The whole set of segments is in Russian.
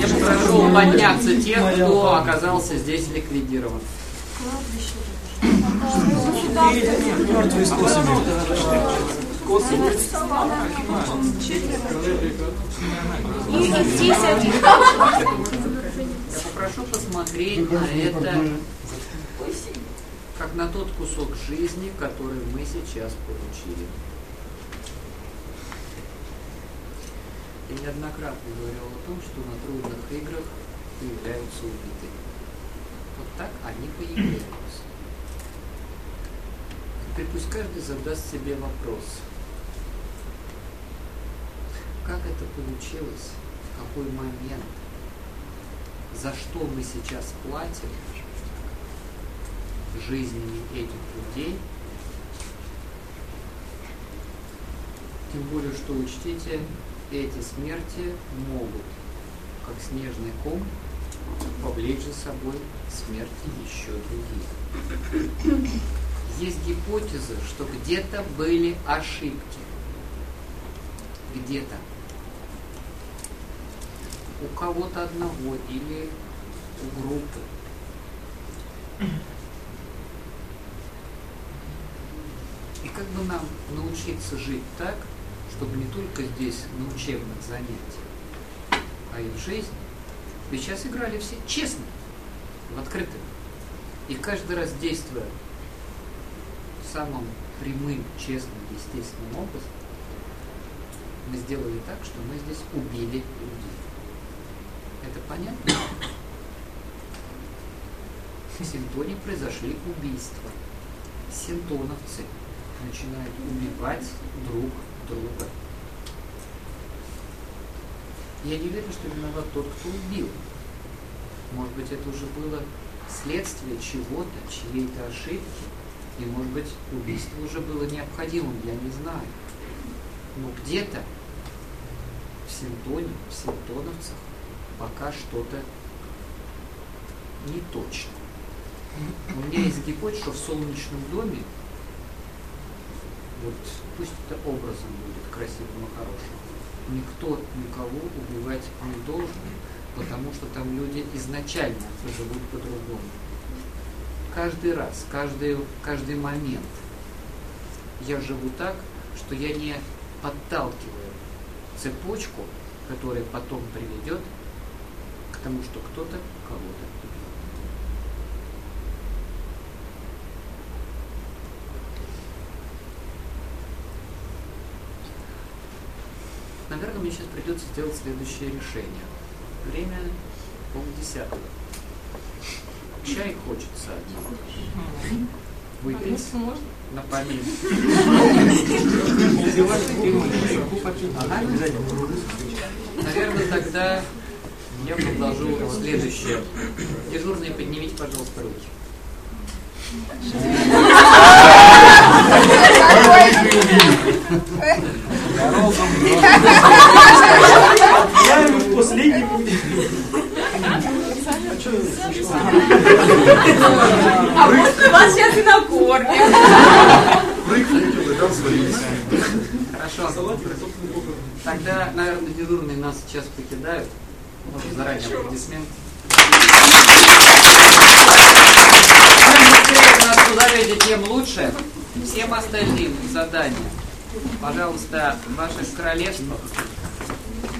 Я попрошу подняться тех, кто оказался здесь ликвидирован. Мертвые. Я попрошу посмотреть на это как на тот кусок жизни, который мы сейчас получили. Я неоднократно говорил о том, что на трудных играх появляются убитые. Вот так они появляются. Теперь пусть каждый задаст себе вопрос. Как это получилось? В какой момент? За что мы сейчас платим жизнями этих людей? Тем более, что учтите, эти смерти могут, как снежный ком, повлечь за собой смерти еще других. Есть гипотеза, что где-то были ошибки. Где-то. У кого-то одного или у группы. И как бы нам научиться жить так, чтобы не только здесь на учебных занятиях, а и в жизни. Ведь сейчас играли все честно, в открытом. И каждый раз действуя самым прямым, честным, естественным образом, мы сделали так, что мы здесь убили людей. Это понятно? В Синтоне произошли убийства. Синтоновцы начинают убивать друг друга. Я не уверен, что виноват тот, кто убил. Может быть, это уже было следствие чего-то, чьей-то ошибки, и, может быть, убийство уже было необходимым, я не знаю. Но где-то в Синтоне, в Синтоновцах пока что-то не точно. У меня есть гипотеза, что в солнечном доме, вот пусть это образом будет красивым и хорошим, никто никого убивать не должен, потому что там люди изначально живут по-другому. Каждый раз, каждый, каждый момент я живу так, что я не подталкиваю цепочку, которая потом приведет к тому, что кто-то кого-то Наверное, мне сейчас придется сделать следующее решение. Время полдесятого. Чай хочется один. Выпить на память. Наверное, тогда я предложу следующее. Дежурные, поднимите, пожалуйста, руки. Я ему последний А вот мы вас сейчас и накормим. Хорошо. Тогда, наверное, дежурные нас сейчас покидают. Можно заранее аплодисмент. Чем быстрее нас ударите, тем лучше. Всем остальным задание. Пожалуйста, в ваших королевствах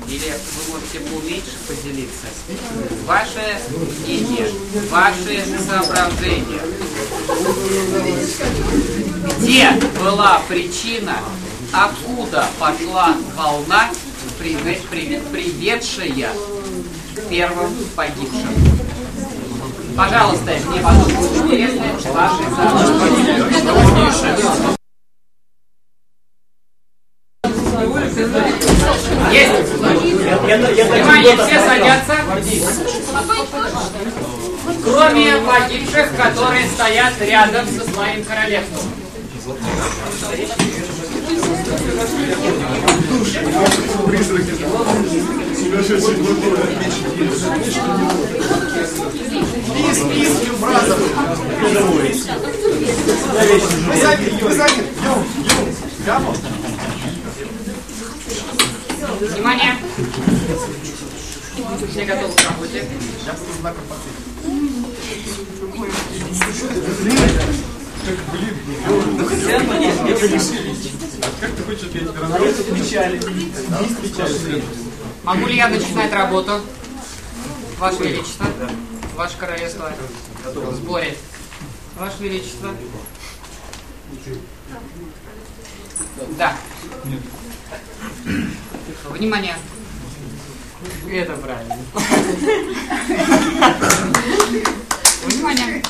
или вы можете поменьше поделиться. Ваше мнение, ваши соображения. Где была причина, откуда пошла волна, приве- приве- приведшая к первым погибшим? Пожалуйста, мне потом будет ваши соображения. Внимание, все садятся. Кроме погибших, которые стоят рядом со своим королевством. Лис, лис, бразер. Вы заняты, вы заняты. Йоу, йоу, прямо. Внимание. Все готовы к работе? Могу ли я начинать работу? Ваше Величество, Ваше Королевство, в сборе. Ваше Величество. Да. Внимание. Это правильно. Внимание.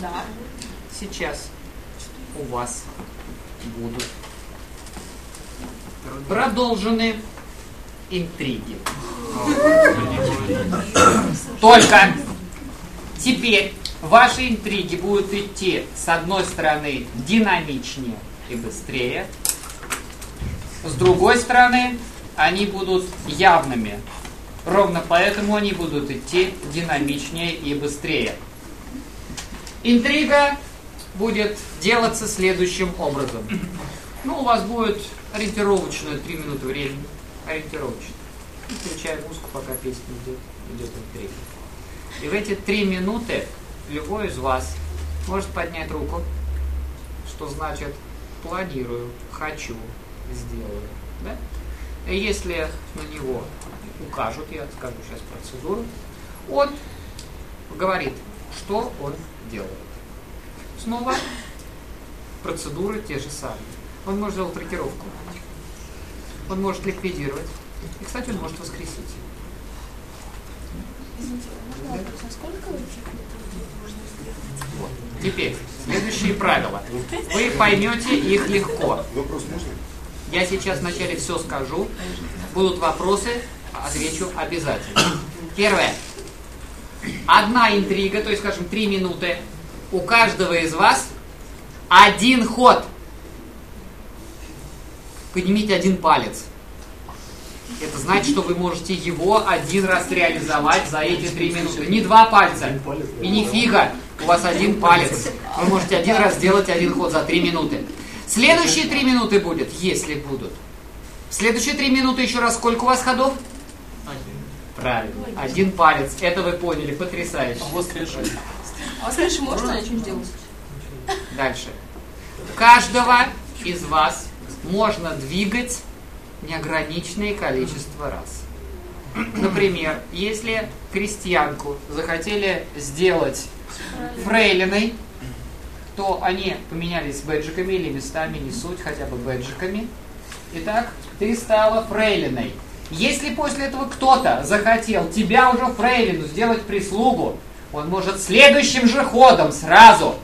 Да. Сейчас у вас будут продолжены интриги. Только теперь ваши интриги будут идти с одной стороны динамичнее и быстрее, с другой стороны они будут явными. Ровно поэтому они будут идти динамичнее и быстрее. Интрига будет делаться следующим образом. Ну, у вас будет ориентировочно 3 минуты времени. Ориентировочно. И включаем музыку, пока песня идет, идет интрига. И в эти 3 минуты любой из вас может поднять руку, что значит планирую, хочу, сделаю. Да? Если на него укажут, я скажу сейчас процедуру, он говорит, что он делает. Снова процедуры те же самые. Он может сделать трекировку. Он может ликвидировать. И, кстати, он может воскресить. Вот. Теперь, следующие правила. Вы поймете их легко. Вопрос можно? Я сейчас вначале все скажу. Будут вопросы, отвечу обязательно. Первое. Одна интрига, то есть, скажем, три минуты. У каждого из вас один ход. Поднимите один палец. Это значит, что вы можете его один раз реализовать за эти три минуты. Не два пальца. И не фига. У вас один палец. Вы можете один раз сделать один ход за три минуты. Следующие три минуты будет, если будут. Следующие три минуты еще раз сколько у вас ходов? Правильно. Один палец. Это вы поняли. Потрясающе. А у вас раньше можно что-нибудь делать? Дальше. Каждого из вас можно двигать неограниченное количество раз. Например, если крестьянку захотели сделать фрейлиной, то они поменялись бэджиками или местами, не суть, хотя бы бэджиками. Итак, ты стала фрейлиной. Если после этого кто-то захотел тебя уже фрейлину сделать прислугу, он может следующим же ходом сразу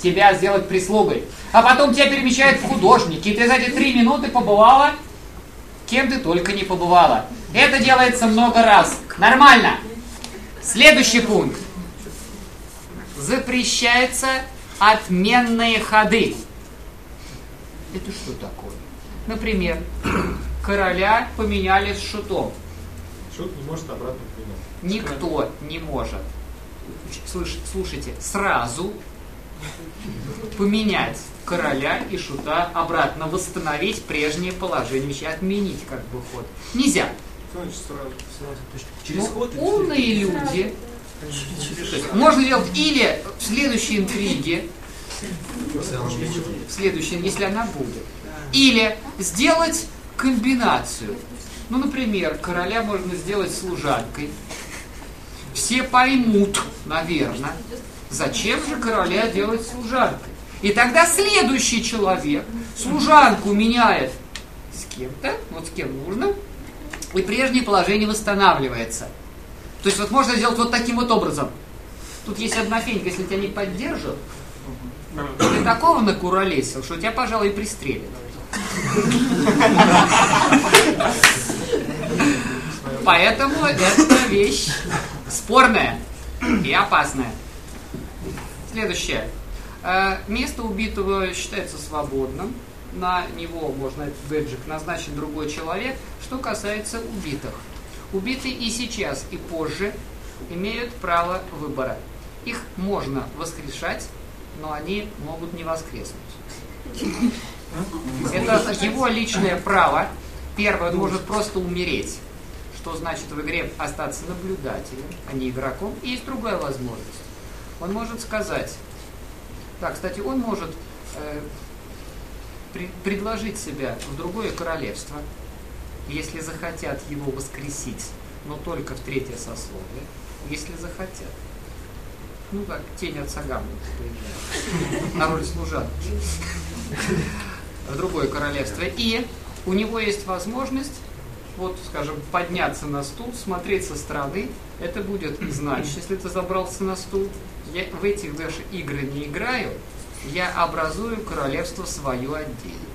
тебя сделать прислугой. А потом тебя перемещают в художники, и ты за эти три минуты побывала кем ты только не побывала. Это делается много раз. Нормально. Следующий пункт. Запрещается отменные ходы. Это что такое? Например, короля поменяли с шутом. Шут не может обратно принять. Никто не может. Слыш- Слушайте, сразу поменять короля и шута обратно, восстановить прежнее положение вещей, отменить как бы ход. Нельзя. Значит, сразу, сразу. Через Ну, ход умные люди. Можно делать или в следующей интриге, в следующей, если она будет, или сделать комбинацию. Ну, например, короля можно сделать служанкой. Все поймут, наверное, зачем же короля делать служанкой. И тогда следующий человек служанку меняет с кем-то, вот с кем нужно, и прежнее положение восстанавливается. То есть вот можно сделать вот таким вот образом. Тут есть одна фенька, если тебя не поддержат, ты такого накуролесил, что тебя, пожалуй, и пристрелят. Поэтому это вещь спорная и опасная. Следующее. Э, Место убитого считается свободным. На него можно этот бэджик назначить другой человек. Что касается убитых. Убитые и сейчас, и позже имеют право выбора. Их можно воскрешать, но они могут не воскреснуть. Это его личное право. Первое, он может просто умереть. Что значит в игре остаться наблюдателем, а не игроком. И есть другая возможность. Он может сказать, да, кстати, он может э, при, предложить себя в другое королевство, если захотят его воскресить, но только в третье сословие, если захотят. Ну, как тень от Сагамы на роль служанки. В другое королевство. И у него есть возможность вот, скажем, подняться на стул, смотреть со стороны, это будет значит, если ты забрался на стул, я в эти даже игры не играю, я образую королевство свое отдельное.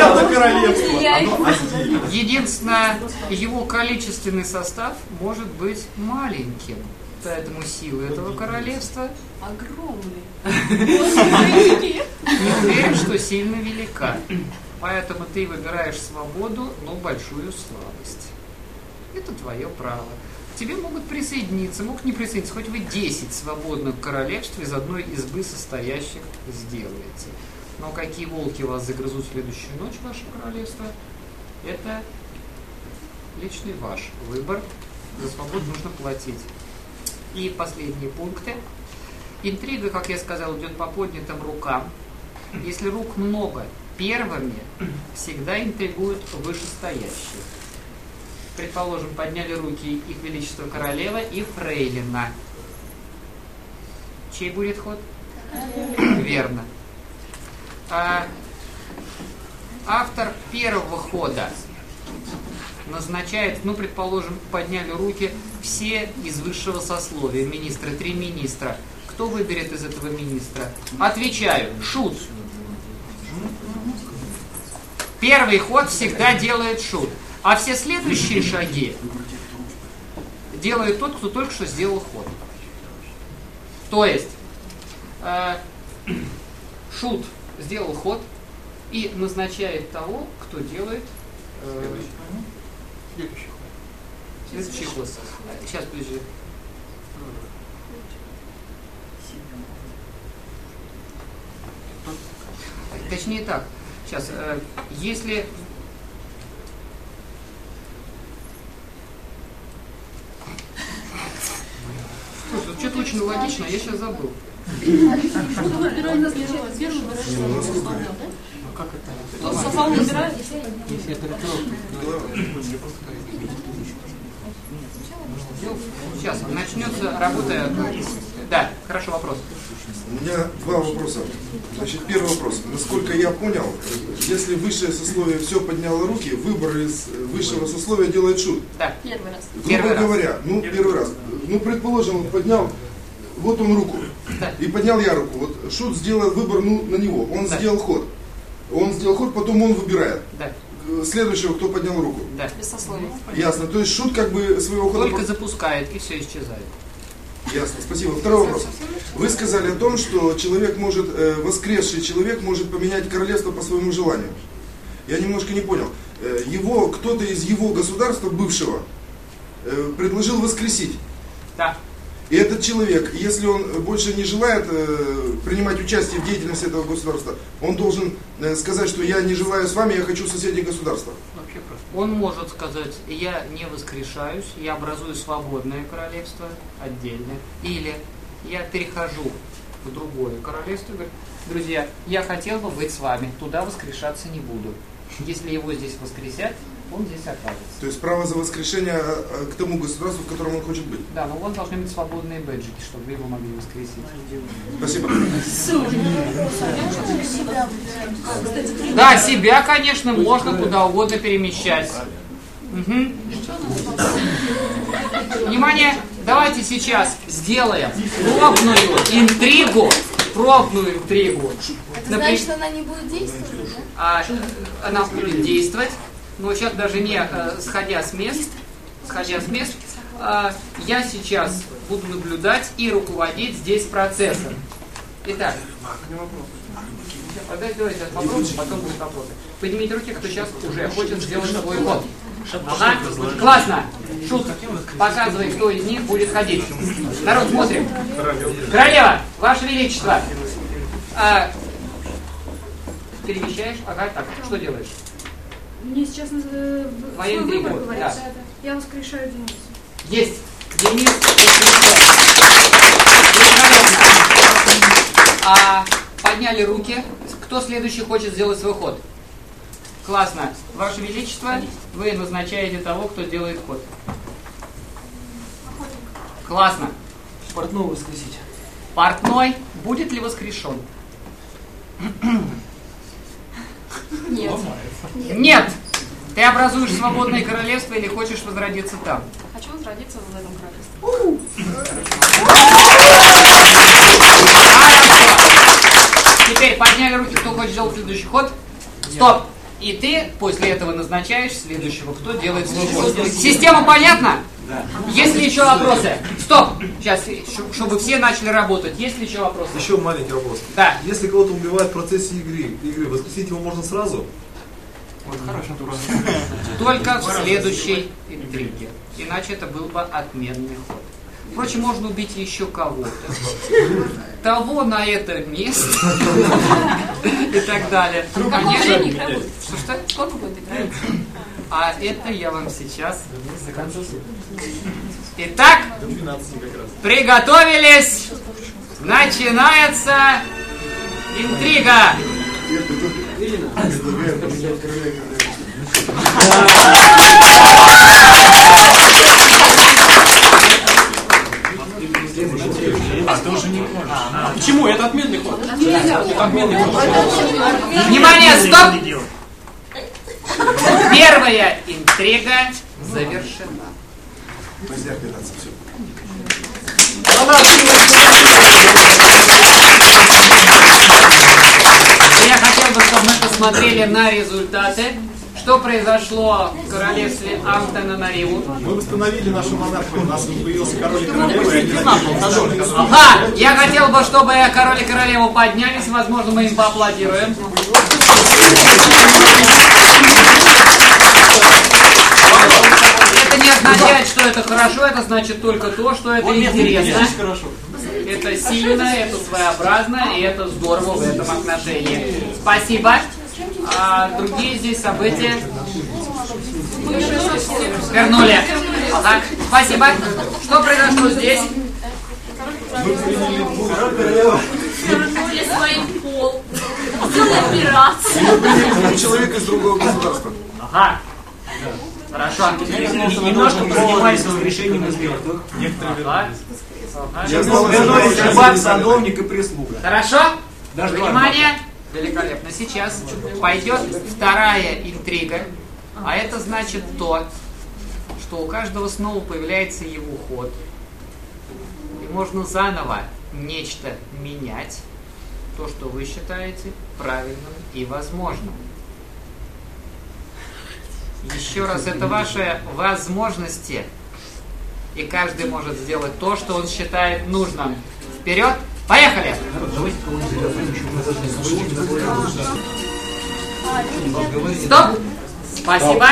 Это королевство. Единственное, его количественный состав может быть маленьким. Поэтому силы этого королевства Огромный. не уверен, что сильно велика. Поэтому ты выбираешь свободу, но большую слабость. Это твое право. Тебе могут присоединиться, могут не присоединиться. Хоть вы 10 свободных королевств из одной избы состоящих сделаете. Но какие волки вас загрызут в следующую ночь, ваше королевство, это личный ваш выбор. За свободу нужно платить. И последние пункты. Интрига, как я сказал, идет по поднятым рукам. Если рук много, первыми всегда интригуют вышестоящие. Предположим, подняли руки их величество королева и фрейлина. Чей будет ход? Верно. А, автор первого хода назначает, ну, предположим, подняли руки все из высшего сословия, министры, три министра. Кто выберет из этого министра? Отвечаю, шут. Первый ход всегда делает шут, а все следующие шаги делает тот, кто только что сделал ход. То есть, э, шут сделал ход и назначает того, кто делает э, следующий ход. Сейчас, подожди. Точнее так, сейчас, э, если Слушай, что-то очень логично, я сейчас забыл. Софал выбирает? Сейчас, начнется работа. Да, хорошо, вопрос. У меня два вопроса. Значит, первый вопрос. Насколько я понял, если высшее сословие все подняло руки, выбор из высшего сословия делает шут. Да. Первый раз. Грубо Первый раз. говоря, ну, первый раз. Ну, предположим, он поднял, вот он руку, Да. и поднял я руку. Вот шут сделал выбор ну, на него, он Да. сделал ход. Он сделал ход, потом он выбирает. Да, Э, Следующего, кто поднял руку. да. Без сословия. Ясно. То есть шут как бы своего хода... Только запускает, и все исчезает. Ясно, спасибо. Второй вопрос. Вы сказали о том, что человек может, э, воскресший человек может поменять королевство по своему желанию. Я немножко не понял. Э, его, кто-то из его государства бывшего э, предложил воскресить. Да. И этот человек, если он больше не желает э, принимать участие в деятельности этого государства, он должен э, сказать, что я не желаю с вами, я хочу соседнее государство. Вообще просто. Он может сказать, я не воскрешаюсь, я образую свободное королевство отдельное. Или я перехожу в другое королевство и говорю, друзья, я хотел бы быть с вами, туда воскрешаться не буду. Если его здесь воскресят, он здесь окажется. То есть право за воскрешение э, к тому государству, в котором он хочет быть. Да, но у вас должны быть свободные бэджики, чтобы вы его могли воскресить. Спасибо. Да, себя, конечно, можно куда угодно перемещать. Внимание, давайте сейчас сделаем пробную интригу. Пробную интригу. Это Напри- значит, она не будет действовать, да? А, она будет действовать, но сейчас даже не э, сходя с мест, сходя с мест, а, я сейчас буду наблюдать и руководить здесь процессом. Итак, Тогда давайте попробуем, потом будут вопросы. Поднимите руки, кто сейчас уже хочет сделать свой ход. Ага, классно. Шут, показывай, кто из них будет ходить. Народ, смотрим. Королева, Ваше Величество, а, перемещаешь. Ага, так, что делаешь? Мне сейчас э, свой выбор говорят. да. Я воскрешаю Денису. Есть. Денис Великолепно. А подняли руки. Кто следующий хочет сделать свой ход? Классно. Ваше Величество, вы назначаете того, кто делает ход. Классно. Портного воскресить. Портной будет ли воскрешен? Нет. Нет. Ты образуешь свободное королевство или хочешь возродиться там? Хочу возродиться в этом королевстве. Хорошо. Теперь подняли руки, кто хочет сделать следующий ход. Стоп. И ты после этого назначаешь следующего, кто делает следующий ход. Система понятна? Да. Есть ли еще вопросы? Стоп. Сейчас, чтобы все начали работать. Есть ли еще вопросы? Еще маленький вопрос. Да. Если кого-то убивают в процессе игры, игры, воскресить его можно сразу? Вот хороший вопрос. Только в следующей интриге. Иначе это был бы отменный ход. Впрочем, можно убить еще кого-то. Того на это место. И так далее. Конечно. Что-что? Сколько будет играть? А это я вам сейчас... Итак, До 12 как раз. приготовились! Начинается интрига! А почему? Это отменный ход. Это отменный ход. Внимание, стоп! Первая интрига завершена. Нельзя все. Я хотел бы, чтобы мы посмотрели на результаты. Что произошло в королевстве Антананариву? Мы восстановили нашу монархию, у нас появился король и королева, и. Ага, я хотел бы, чтобы король и королева поднялись, возможно, мы им поаплодируем. Это не означает, что это хорошо, это значит только то, что это интересно. Это сильно, это своеобразно, и это здорово в этом отношении. Спасибо. А другие здесь события вернули. Так, спасибо. Что произошло здесь? Вернули своим пол. Сделали операцию. Человек из другого государства. Ага. Хорошо. Немножко позанимались воскрешением из мертвых. Знал, Вернулись что- рыбак, садовник и прислуга. Хорошо? Внимание! Великолепно. Сейчас пойдет вторая интрига. А это значит то, что у каждого снова появляется его ход. И можно заново нечто менять. То, что вы считаете правильным и возможным. Еще раз, это ваши возможности. И каждый может сделать то, что он считает нужным. Вперед! Поехали! Стоп! Спасибо.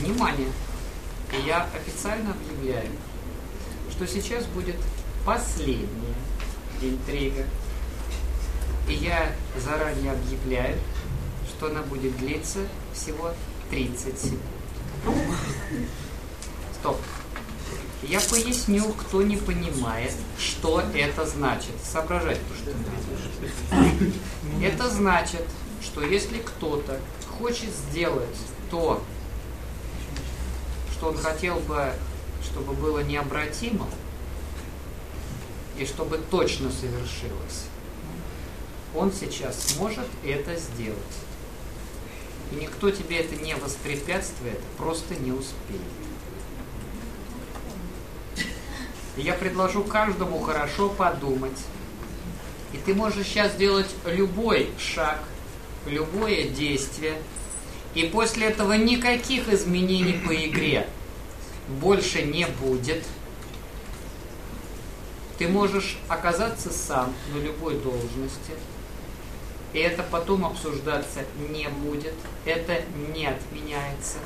Внимание! Я официально объявляю, что сейчас будет последняя интрига. И я заранее объявляю, что она будет длиться всего 30 секунд. Стоп. Я поясню, кто не понимает, что это значит. Соображать, то, что Это значит, что если кто-то хочет сделать то, что он хотел бы, чтобы было необратимо, и чтобы точно совершилось, он сейчас сможет это сделать. И никто тебе это не воспрепятствует, просто не успеет. Я предложу каждому хорошо подумать. И ты можешь сейчас сделать любой шаг, любое действие. И после этого никаких изменений по игре больше не будет. Ты можешь оказаться сам на любой должности. И это потом обсуждаться не будет. Это не отменяется.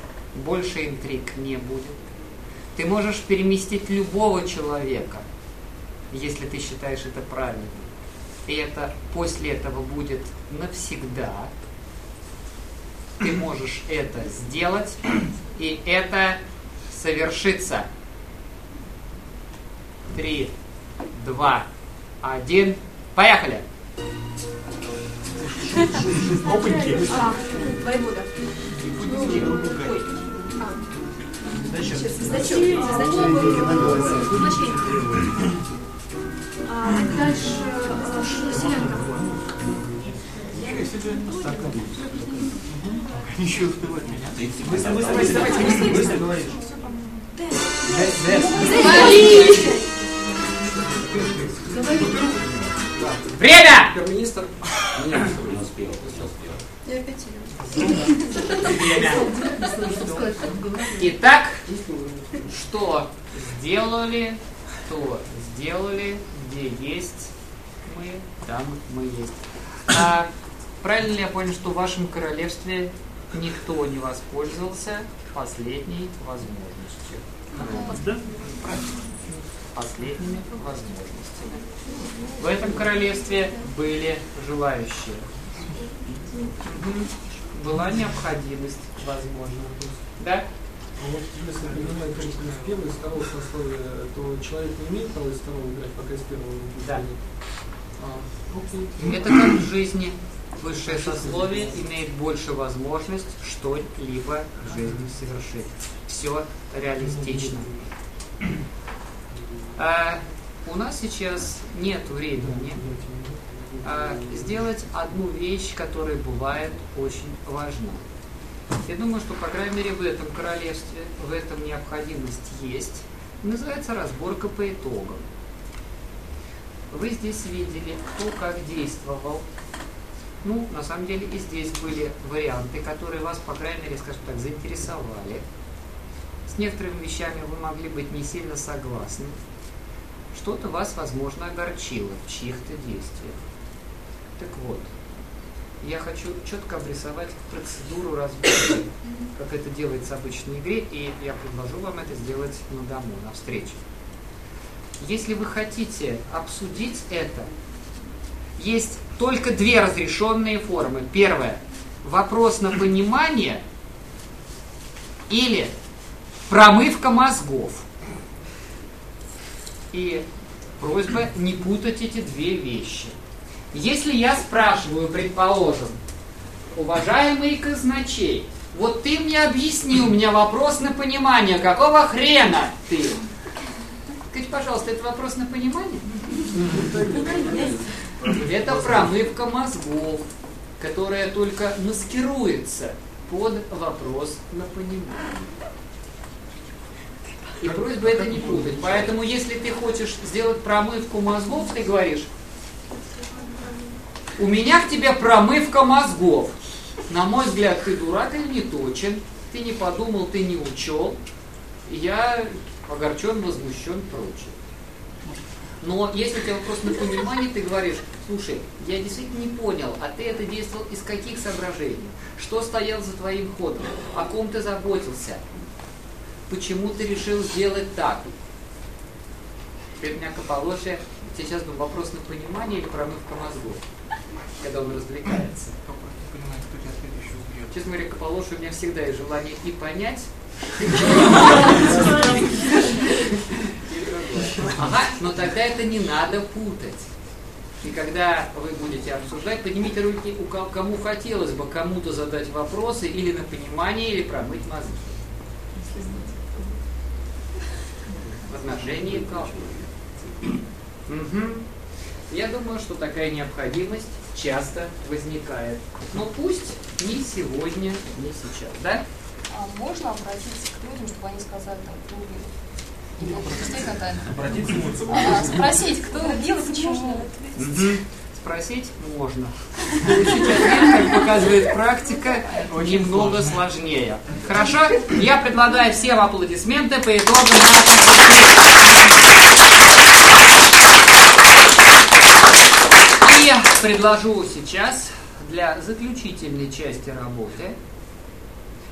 Больше интриг не будет. Ты можешь переместить любого человека, если ты считаешь это правильным. И это после этого будет навсегда. Ты можешь это сделать, и это совершится. Три, два, один. Поехали! Опаньки. А, воевода. Зачем? Зачем? Значение. А, дальше Селенко. Еще успевать меня. Быстро, быстро, быстро, давайте, быстро, быстро говоришь. Время! Премьер-министр. Я опять ее. Время. Итак, что сделали, то сделали, где есть мы, там мы есть. А, правильно ли я понял, что в вашем королевстве никто не воспользовался последней возможностью? Да. Последними возможностями. В этом королевстве были желающие. Была необходимость, возможно. Да? А вот если принимать женщину с первого и второго сословия, то человек не имеет права из второго играть, пока из первого не. Да. А. Это как в жизни. Высшее сословие имеет больше возможность что-либо в жизни совершить. Все реалистично. А, у нас сейчас нет времени сделать одну вещь, которая бывает очень важна. Я думаю, что, по крайней мере, в этом королевстве, в этом необходимость есть. Называется разборка по итогам. Вы здесь видели, кто как действовал. Ну, на самом деле, и здесь были варианты, которые вас, по крайней мере, скажем так, заинтересовали. С некоторыми вещами вы могли быть не сильно согласны. Что-то вас, возможно, огорчило в чьих-то действиях. Так вот, я хочу четко обрисовать процедуру разборки, как это делается в обычной игре, и я предложу вам это сделать на дому, на встрече. Если вы хотите обсудить это, есть только две разрешенные формы. Первое – вопрос на понимание или промывка мозгов. И просьба не путать эти две вещи. Если я спрашиваю, предположим, уважаемый казначей, вот ты мне объясни, у меня вопрос на понимание, какого хрена ты? Скажите, пожалуйста, это вопрос на понимание? Это промывка мозгов, которая только маскируется под вопрос на понимание. И просьба это не путать. Поэтому, если ты хочешь сделать промывку мозгов, ты говоришь, у меня к тебе промывка мозгов. На мой взгляд, ты дурак или не точен, ты не подумал, ты не учел. Я огорчен, возмущен, прочее. Но если у тебя вопрос на понимание, ты говоришь, слушай, я действительно не понял, а ты это действовал из каких соображений? Что стоял за твоим ходом? О ком ты заботился? Почему ты решил сделать так? Теперь у меня Каполошия, сейчас был вопрос на понимание или промывка мозгов, когда он развлекается. Честно говоря, Каполоши у меня всегда есть желание и понять, но тогда это не надо путать. И когда вы будете обсуждать, поднимите руки, у кого, кому хотелось бы кому-то задать вопросы или на понимание, или промыть мозги. В отношении кого? Угу. Я думаю, что такая необходимость часто возникает. Но пусть не сегодня, не сейчас, да? А можно обратиться к людям, чтобы они сказали, там, кто убил? Обратиться А, Спросить, кто убил и почему? Спросить можно. Как показывает практика, немного сложнее. Хорошо? Я предлагаю всем аплодисменты по итогам нашей И предложу сейчас для заключительной части работы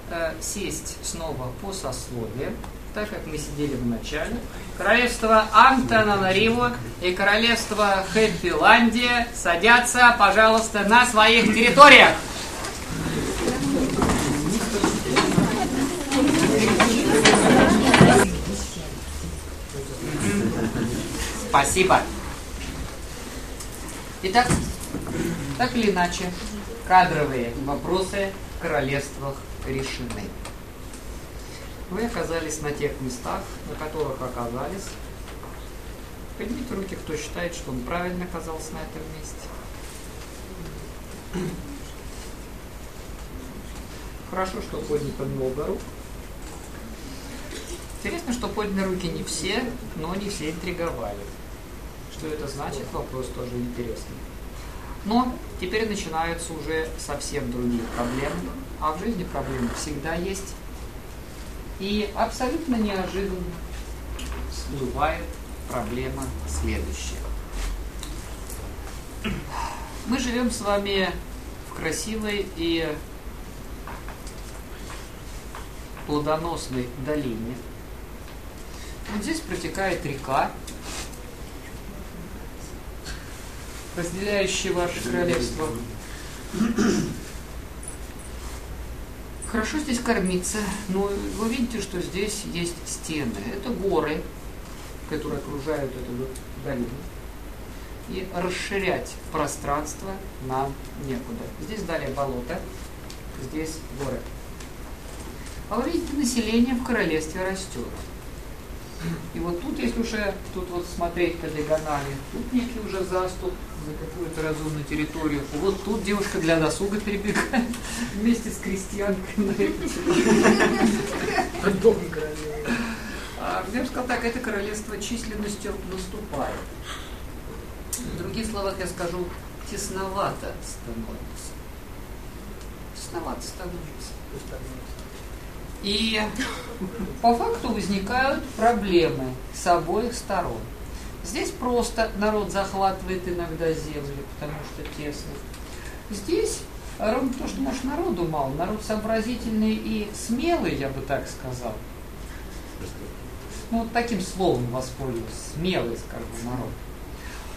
э, сесть снова по сословию так как мы сидели в начале. Королевство Антананариво и королевство Хэппиландия садятся, пожалуйста, на своих территориях. Спасибо. Итак, так или иначе, кадровые вопросы в королевствах решены. Вы оказались на тех местах, на которых оказались. Поднимите руки, кто считает, что он правильно оказался на этом месте. Хорошо, что поднято много рук. Интересно, что подняли руки не все, но не все интриговали. Что это значит, вопрос тоже интересный. Но теперь начинаются уже совсем другие проблемы. А в жизни проблемы всегда есть. И абсолютно неожиданно всплывает проблема следующая. Мы живем с вами в красивой и плодоносной долине. Вот здесь протекает река, разделяющая ваше королевство. Хорошо здесь кормиться, но вы видите, что здесь есть стены. Это горы, которые окружают эту долину. И расширять пространство нам некуда. Здесь далее болото, здесь горы. А вы видите, население в королевстве растет. И вот тут, если уже тут вот смотреть по диагонали, тут некий уже заступ за какую-то разумную территорию. Вот тут девушка для досуга перебегает вместе с крестьянкой а, Я бы сказал так, это королевство численностью наступает. В других словах я скажу, тесновато становится. Тесновато становится. И по факту возникают проблемы с обоих сторон. Здесь просто народ захватывает иногда земли, потому что тесно. Здесь ровно то, что, может, народу мало, народ сообразительный и смелый, я бы так сказал. Ну, вот таким словом воспользуюсь, смелый, скажем, народ.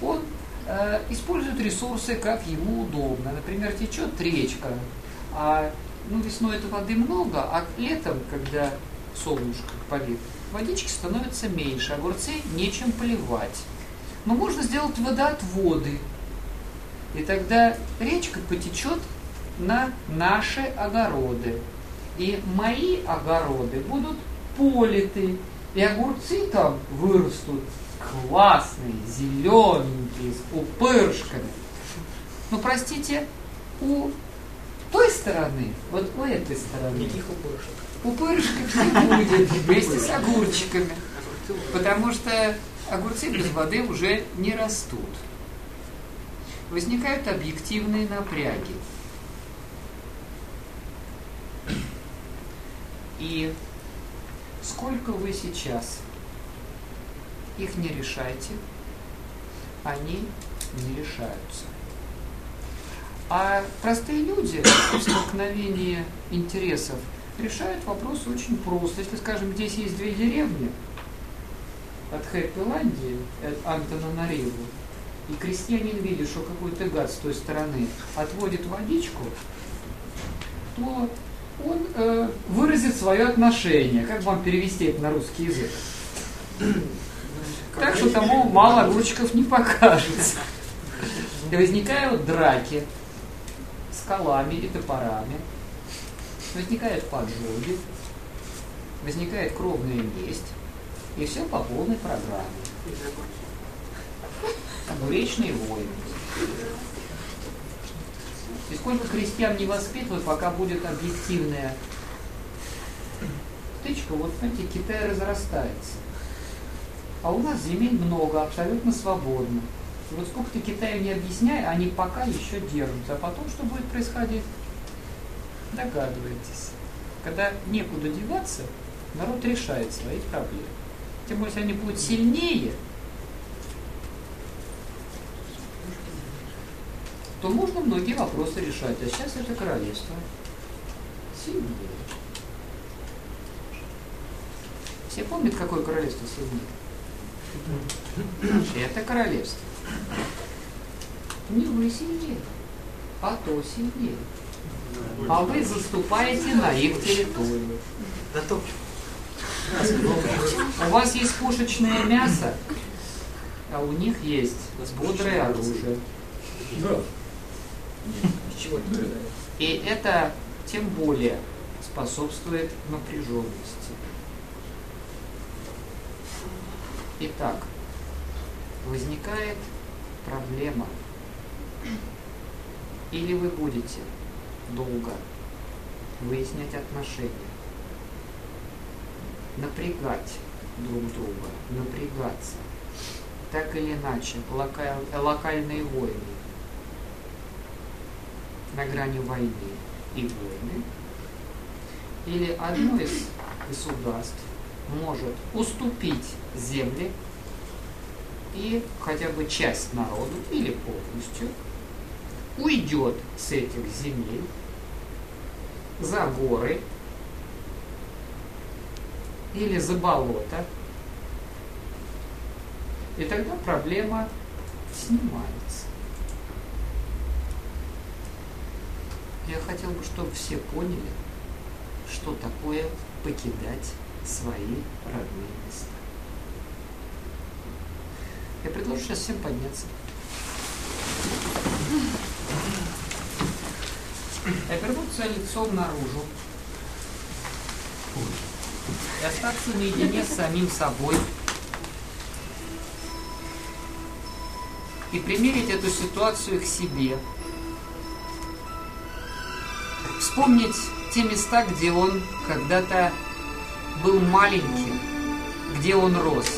Он э, использует ресурсы, как ему удобно. Например, течет речка, а ну, весной этой воды много, а летом, когда солнышко палит, водички становится меньше, огурцы нечем поливать. Но можно сделать водоотводы, и тогда речка потечет на наши огороды. И мои огороды будут политы, и огурцы там вырастут классные, зелененькие, с пупырышками. Ну, простите, у той стороны, вот у этой стороны. Никаких упырышек. Пупырышков не будет вместе с огурчиками. Потому что огурцы без воды уже не растут. Возникают объективные напряги. И сколько вы сейчас их не решаете, они не решаются. А простые люди в столкновении интересов решают вопрос очень просто. Если, скажем, здесь есть две деревни, от Хэппиландии, от Антона Нариву, и крестьянин видит, что какой-то гад с той стороны отводит водичку, то он э, выразит свое отношение. Как вам перевести это на русский язык? Так что тому мало огурчиков не покажется. И возникают драки скалами и топорами, возникают поджоги, возникает кровная месть, и все по полной программе. Огуречные войны. И сколько крестьян не воспитывают, пока будет объективная тычка, вот знаете, Китай разрастается. А у нас земель много, абсолютно свободно. Вот сколько ты Китаю не объясняй, они пока еще держатся. А потом что будет происходить? Догадываетесь. Когда некуда деваться, народ решает свои проблемы. Тем более, они будут сильнее, то можно многие вопросы решать. А сейчас это королевство сильнее. Все помнят, какое королевство сильнее? Это королевство. Не вы сильнее, а то сильнее. А вы заступаете на их территорию. Да то У вас есть пушечное мясо, а у них есть бодрое оружие. И это тем более способствует напряженности. Итак, возникает проблема. Или вы будете долго выяснять отношения, напрягать друг друга, напрягаться, так или иначе, локаль, локальные войны на грани войны и войны, или одно из государств может уступить земли и хотя бы часть народу или полностью уйдет с этих земель за горы или за болото, и тогда проблема снимается. Я хотел бы, чтобы все поняли, что такое покидать свои родные места. Я предложу сейчас всем подняться. Обернуться лицом наружу. И остаться наедине с самим собой. И примерить эту ситуацию к себе. Вспомнить те места, где он когда-то был маленьким, где он рос.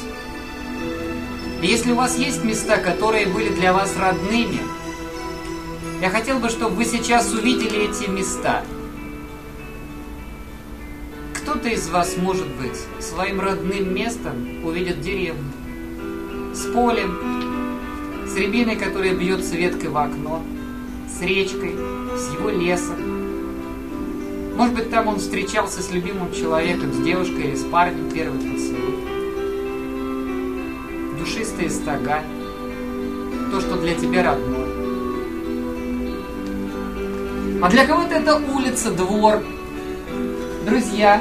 Если у вас есть места, которые были для вас родными, я хотел бы, чтобы вы сейчас увидели эти места. Кто-то из вас, может быть, своим родным местом увидит деревню с полем, с рябиной, которая бьется веткой в окно, с речкой, с его лесом. Может быть, там он встречался с любимым человеком, с девушкой или с парнем первый поцелуй. Душистые стога, то, что для тебя родное. А для кого-то это улица, двор, друзья,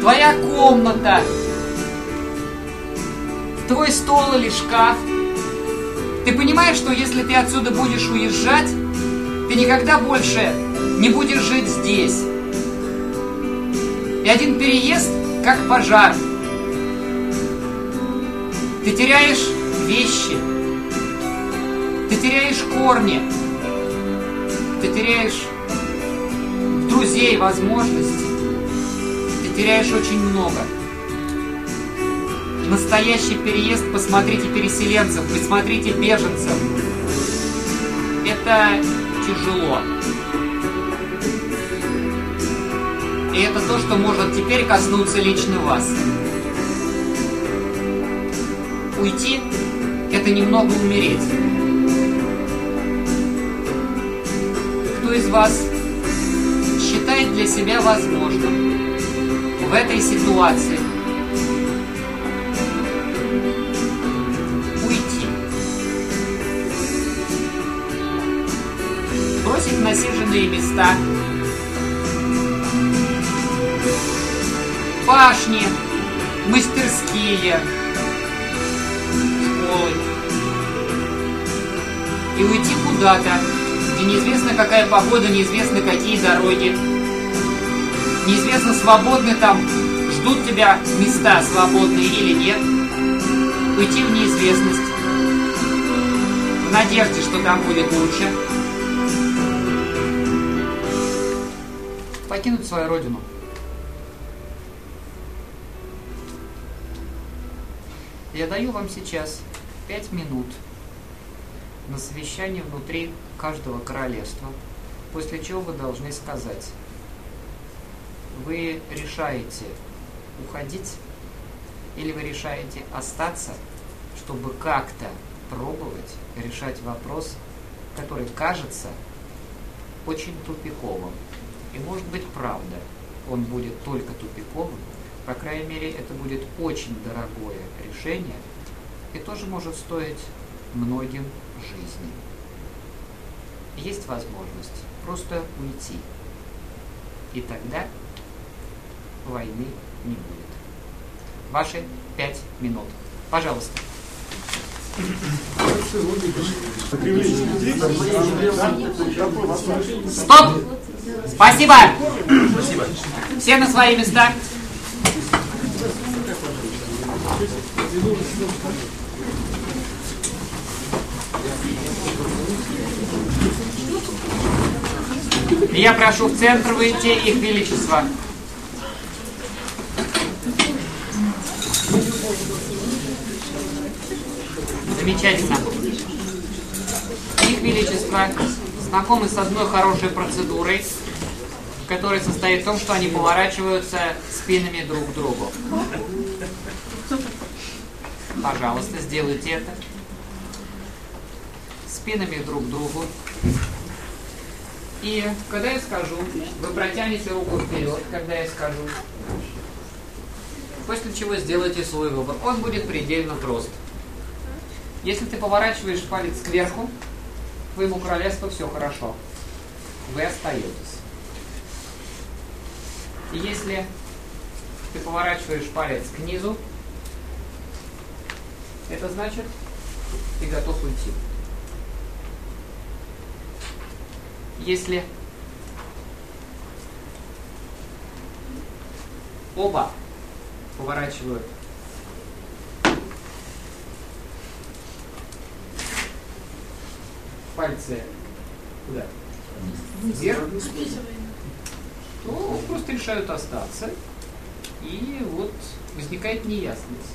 твоя комната, твой стол или шкаф. Ты понимаешь, что если ты отсюда будешь уезжать, ты никогда больше не будешь жить здесь. И один переезд как пожар. Ты теряешь вещи, ты теряешь корни, ты теряешь друзей, возможностей, ты теряешь очень много. Настоящий переезд, посмотрите переселенцев, посмотрите беженцев. Это тяжело. И это то, что может теперь коснуться лично вас. Уйти – это немного умереть. Кто из вас считает для себя возможным в этой ситуации уйти? Бросить насиженные места – башни, мастерские, школы. И уйти куда-то, где неизвестно какая погода, неизвестно какие дороги. Неизвестно, свободны там, ждут тебя места свободные или нет. Уйти в неизвестность. В надежде, что там будет лучше. Покинуть свою родину. Я даю вам сейчас пять минут на совещание внутри каждого королевства, после чего вы должны сказать, вы решаете уходить или вы решаете остаться, чтобы как-то пробовать решать вопрос, который кажется очень тупиковым. И может быть правда, он будет только тупиковым, по крайней мере, это будет очень дорогое решение и тоже может стоить многим жизни. Есть возможность просто уйти. И тогда войны не будет. Ваши пять минут. Пожалуйста. Стоп! Спасибо! Спасибо. Все на свои места. Я прошу в центр выйти их величество. Замечательно. Их величество знакомы с одной хорошей процедурой, которая состоит в том, что они поворачиваются спинами друг к другу. Пожалуйста, сделайте это. Спинами друг к другу. И когда я скажу, вы протянете руку вперед, когда я скажу. После чего сделайте свой выбор. Он будет предельно прост. Если ты поворачиваешь палец кверху, твоему королевству все хорошо. Вы остаетесь. Если ты поворачиваешь палец к низу, это значит, ты готов уйти. Если оба поворачивают пальцы куда? Вверх. То просто решают остаться. И вот возникает неясность.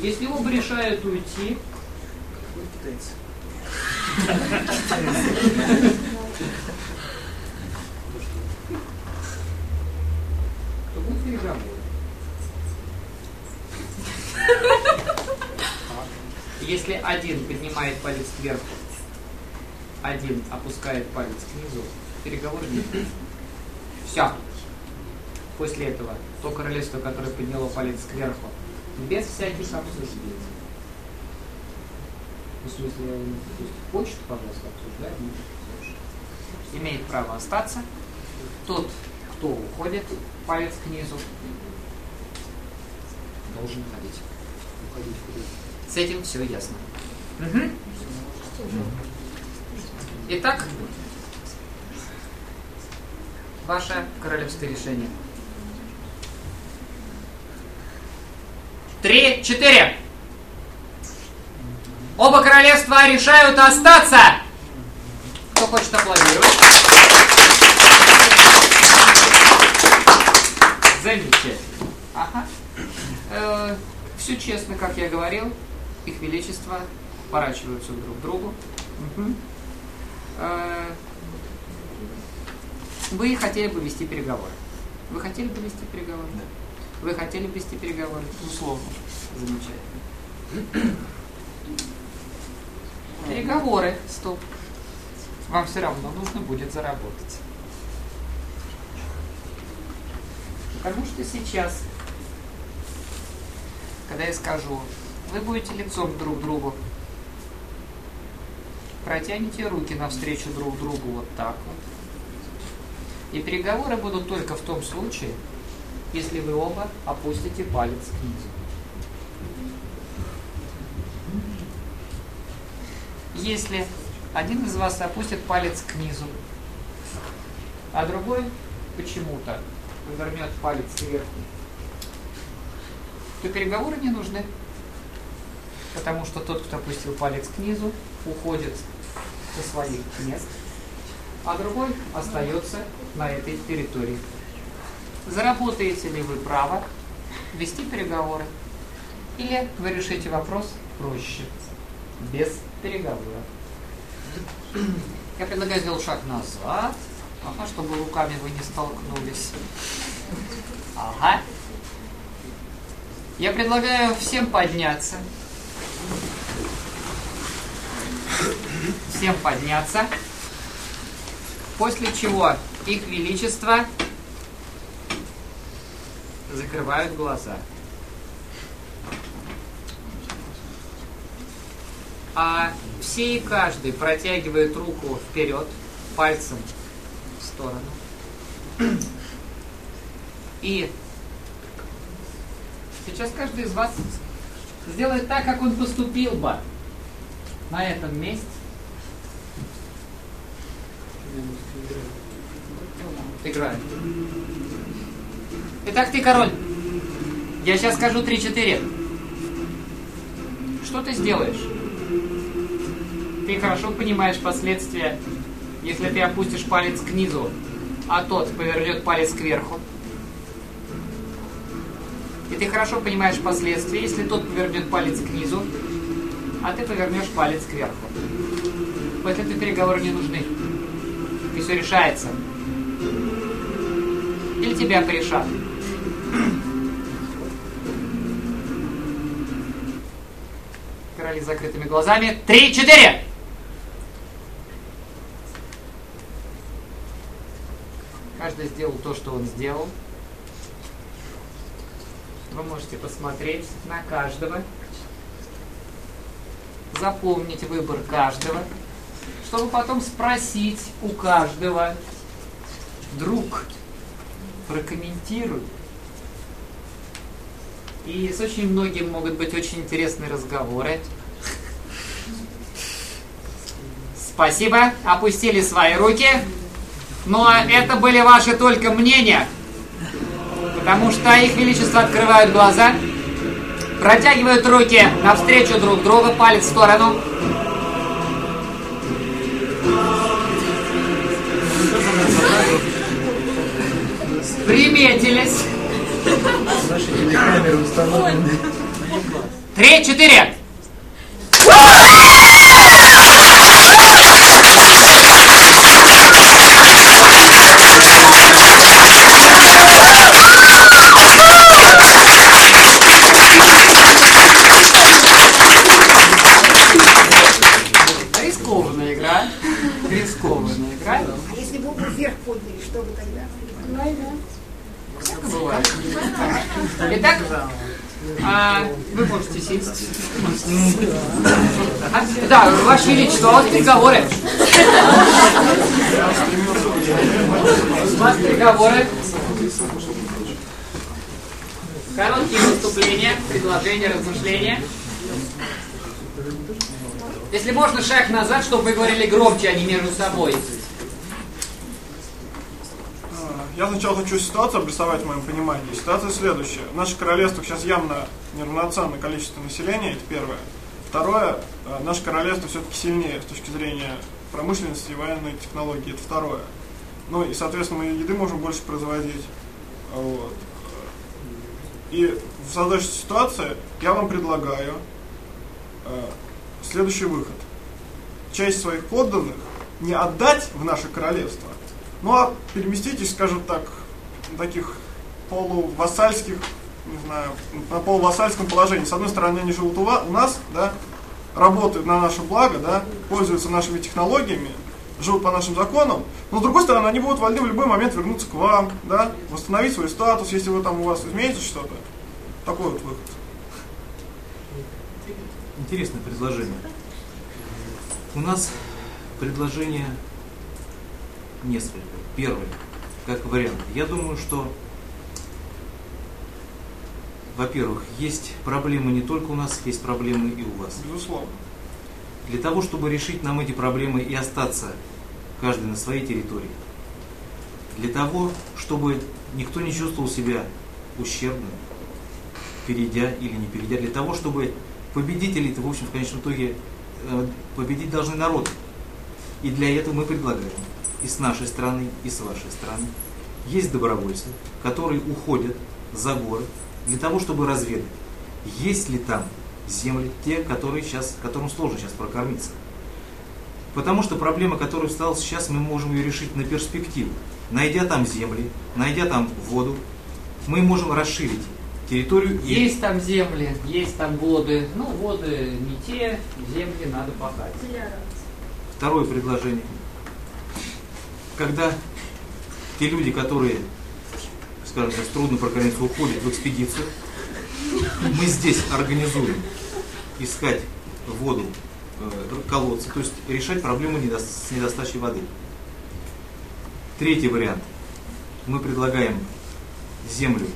Если оба решают уйти. Если один поднимает палец кверху, один опускает палец к низу, переговоры нет. Все. После этого то королевство, которое подняло палец кверху, без всяких обсуждений. В смысле, то есть хочет, пожалуйста, обсуждать, не имеет право остаться. Тот, кто уходит, палец к низу, должен уходить. Уходить? С этим все ясно. Мгм. Итак, ваше королевское решение. Три, четыре. Оба королевства решают остаться. Кто хочет аплодировать? Замечательно. Ага. Э, все честно, как я говорил. Их величество поворачиваются друг к другу. Мгм. Э, Вы хотели бы вести переговоры. Вы хотели бы вести переговоры? Вы хотели бы вести переговоры? Условно. Замечательно. Переговоры. Стоп. Вам все равно нужно будет заработать. Потому что сейчас, когда я скажу, вы будете лицом друг другу, протянете руки навстречу друг другу вот так вот. И переговоры будут только в том случае, если вы оба опустите палец к Если один из вас опустит палец к низу, а другой почему-то повернет палец кверху, то переговоры не нужны. Потому что тот, кто опустил палец к низу, уходит со своих мест, а другой остается на этой территории. Заработаете ли вы право вести переговоры? Или вы решите вопрос проще, без переговоров? Я предлагаю сделать шаг назад, ага, чтобы руками вы не столкнулись. Ага. Я предлагаю всем подняться. Всем подняться. После чего их величество закрывают глаза. А все и каждый протягивает руку вперед, пальцем в сторону. И сейчас каждый из вас сделает так, как он поступил бы на этом месте. Играет. Итак, ты король. Я сейчас скажу 3-4. Что ты сделаешь? Ты хорошо понимаешь последствия, если ты опустишь палец к низу, а тот повернет палец кверху. И ты хорошо понимаешь последствия, если тот повернет палец к низу, а ты повернешь палец кверху. Вот это переговоры не нужны. И все решается. Или тебя порешат. С закрытыми глазами. Три, четыре! Каждый сделал то, что он сделал. Вы можете посмотреть на каждого, запомнить выбор каждого, чтобы потом спросить у каждого, друг, прокомментируй. И с очень многим могут быть очень интересные разговоры. Спасибо, опустили свои руки. Но это были ваши только мнения, потому что их величество открывают глаза, протягивают руки навстречу друг другу, палец в сторону. Приметились. Три, четыре. Рискованная игра. Рискованная игра. А если бы оба вверх подняли, что бы тогда? Всяко бывает. Итак, а, вы можете сесть. Ага. Да, Ваше Величество, у вас переговоры. У вас переговоры. Короткие выступления, предложения, размышления. Если можно, шаг назад, чтобы вы говорили громче, а не между собой. Я сначала хочу ситуацию обрисовать в моем понимании. Ситуация следующая. Наше королевство сейчас явно неравноценно количество населения, это первое. Второе, э, наше королевство все-таки сильнее с точки зрения промышленности и военной технологии, это второе. Ну и, соответственно, мы еды можем больше производить. Вот. И в создавшейся ситуации я вам предлагаю э, следующий выход. Часть своих подданных не отдать в наше королевство, ну а переместитесь, скажем так, на таких полувассальских, не знаю, на полувассальском положении. С одной стороны, они живут у, вас, у нас, да, работают на наше благо, да, пользуются нашими технологиями, живут по нашим законам, но с другой стороны, они будут вольны в любой момент вернуться к вам, да, восстановить свой статус, если вы там у вас изменится что-то. Такой вот выход. Интересное предложение. У нас предложение несколько. Первый, как вариант. Я думаю, что, во-первых, есть проблемы не только у нас, есть проблемы и у вас. Безусловно. Для того, чтобы решить нам эти проблемы и остаться каждый на своей территории, для того, чтобы никто не чувствовал себя ущербным, перейдя или не перейдя, для того, чтобы победителей-то, в общем, в конечном итоге, э, победить должны народы. И для этого мы предлагаем и с нашей стороны, и с вашей стороны. Есть добровольцы, которые уходят за горы для того, чтобы разведать, есть ли там земли, те, которые сейчас, которым сложно сейчас прокормиться. Потому что проблема, которая встала сейчас, мы можем ее решить на перспективу. Найдя там земли, найдя там воду, мы можем расширить территорию. и- Есть там земли, есть там воды. Ну, воды не те, земли надо пахать. Второе предложение. Когда те люди, которые скажем так, с труднопрокоренца уходит в экспедицию. Мы здесь организуем искать воду, э, колодцы, то есть решать проблему с недостачей воды. Третий вариант. Мы предлагаем землю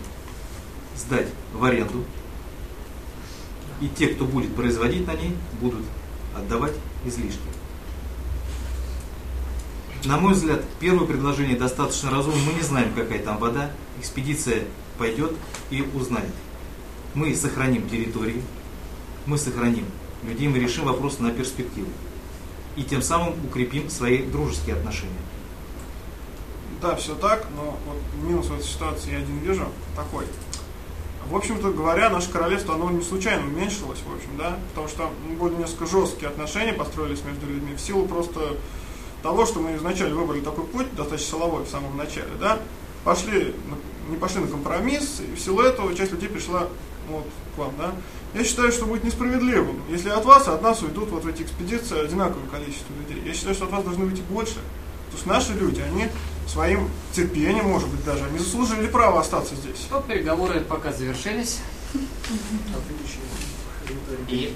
сдать в аренду, и те, кто будет производить на ней, будут отдавать излишки. На мой взгляд, первое предложение достаточно разумно. Мы не знаем, какая там вода. Экспедиция пойдет и узнает. Мы сохраним территории, мы сохраним людей, мы решим вопрос на перспективу. И тем самым укрепим свои дружеские отношения. Да, все так, но вот минус в этой ситуации я один вижу такой. В общем-то говоря, наше королевство, оно не случайно уменьшилось, в общем, да, потому что ну, более несколько жесткие отношения построились между людьми в силу просто того, что мы изначально выбрали такой путь, достаточно силовой в самом начале, да, пошли, не пошли на компромисс, и в силу этого часть людей пришла вот к вам, да. Я считаю, что будет несправедливым, если от вас и от нас уйдут вот в эти экспедиции одинаковое количество людей. Я считаю, что от вас должны выйти больше. То есть наши люди, они своим терпением, может быть, даже, они заслужили право остаться здесь. Что переговоры пока завершились. А. И